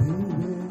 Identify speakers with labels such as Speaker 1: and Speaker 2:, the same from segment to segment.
Speaker 1: Amen.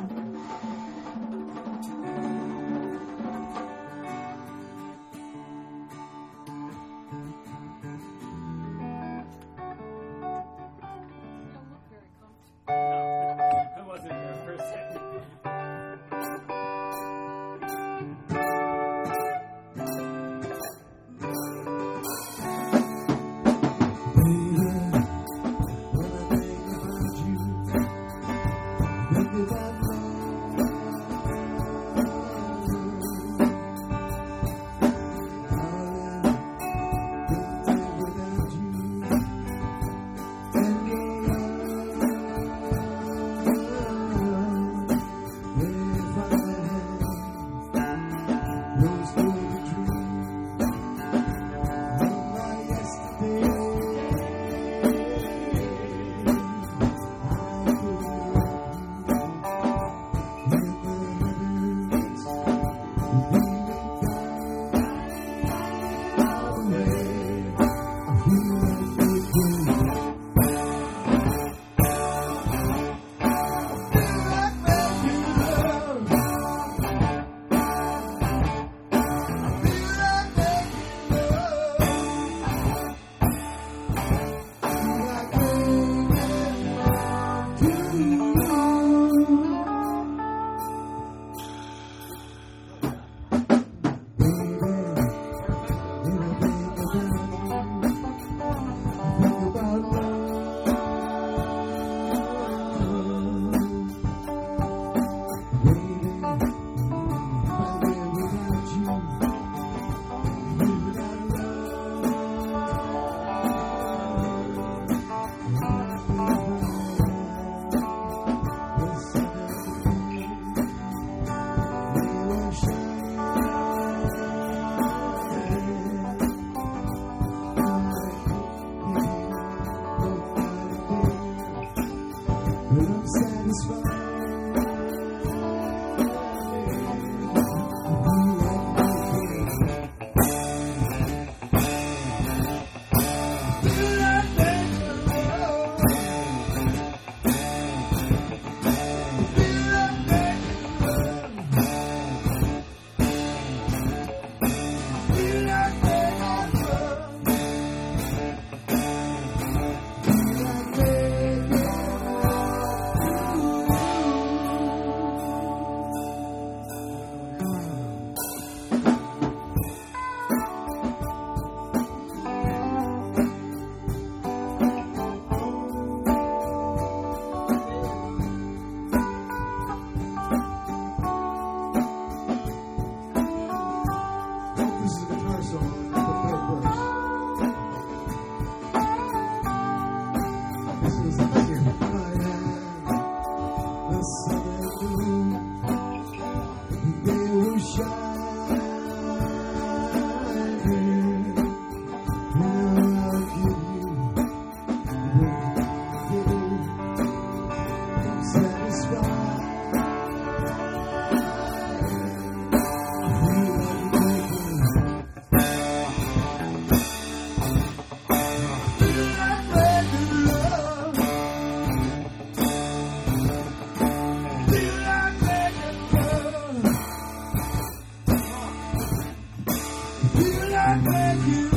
Speaker 1: We're satisfied. You. Will I beg you?